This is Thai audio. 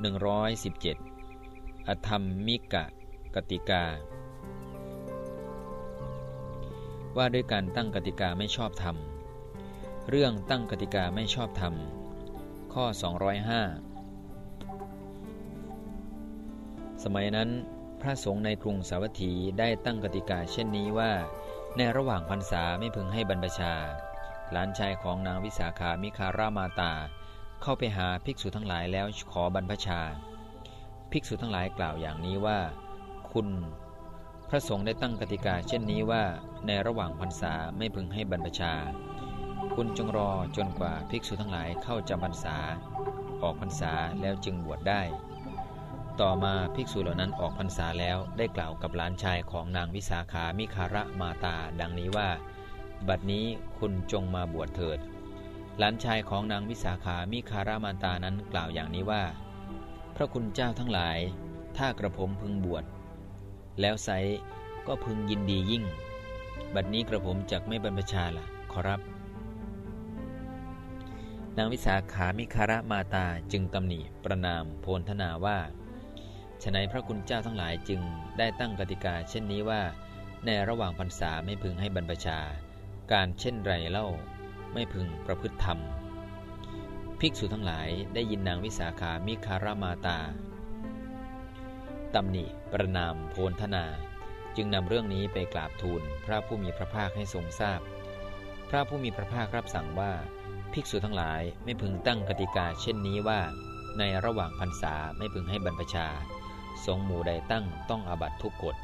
117 อธรรมมิกะกติกา ว่าด้วยการตั้งกติกาไม่ชอบธรรม เรื่องตั้งกติกาไม่ชอบธรรม ข้อ 205 สมัยนั้นพระสงฆ์ในกรุงสาวัตถีได้ตั้งกติกาเช่นนี้ว่า ในระหว่างพรรษาไม่พึงให้บรรพชา หลานชายของนางวิสาขามิคารามาตา เข้าไปหาภิกษุทั้งหลายแล้วขอบรรพชา ภิกษุทั้งหลายกล่าวอย่างนี้ว่า คุณ พระสงฆ์ได้ตั้งกติกาเช่นนี้ว่าในระหว่างพรรษาไม่พึงให้บรรพชา คุณจงรอจนกว่าภิกษุทั้งหลายเข้าจำพรรษา ออกพรรษาแล้วจึงบวชได้ ต่อมาภิกษุเหล่านั้นออกพรรษาแล้วได้กล่าวกับหลานชายของนางวิสาขามิคาระมาตา ดังนี้ว่า บัดนี้คุณจงมาบวชเถิด หลานชายของนางวิสาขามิคารามาตานั้นกล่าวอย่างนี้ว่า พระคุณเจ้าทั้งหลาย ถ้ากระผมพึงบวช แล้วไซก็พึงยินดียิ่ง บัดนี้กระผมจักไม่บรรพชาละ่ะขอรับ นางวิสาขามิคาระมาตาจึงตำหนิประนามโพลธนาว่าฉนัยพระคุณเจ้าทั้งหลายจึงได้ตั้งกติกาเช่นนี้ว่า ในระหว่างพรรษาไม่พึงให้บรรพชา การเช่นไรเล่า ไม่พึงประพฤติธรรม ภิกษุทั้งหลายได้ยินนางวิสาขามิคารามาตาตำหนิประนามโพลธนา จึงนำเรื่องนี้ไปกราบทูลพระผู้มีพระภาคให้ทรงทราบพพระผู้มีพระภาครับสั่งว่า ภิกษุทั้งหลายไม่พึงตั้งกติกาเช่นนี้ว่า ในระหว่างพรรษาไม่พึงให้บรรพชา สงหมู่ใดตั้งต้องอาบัตทุกกฎ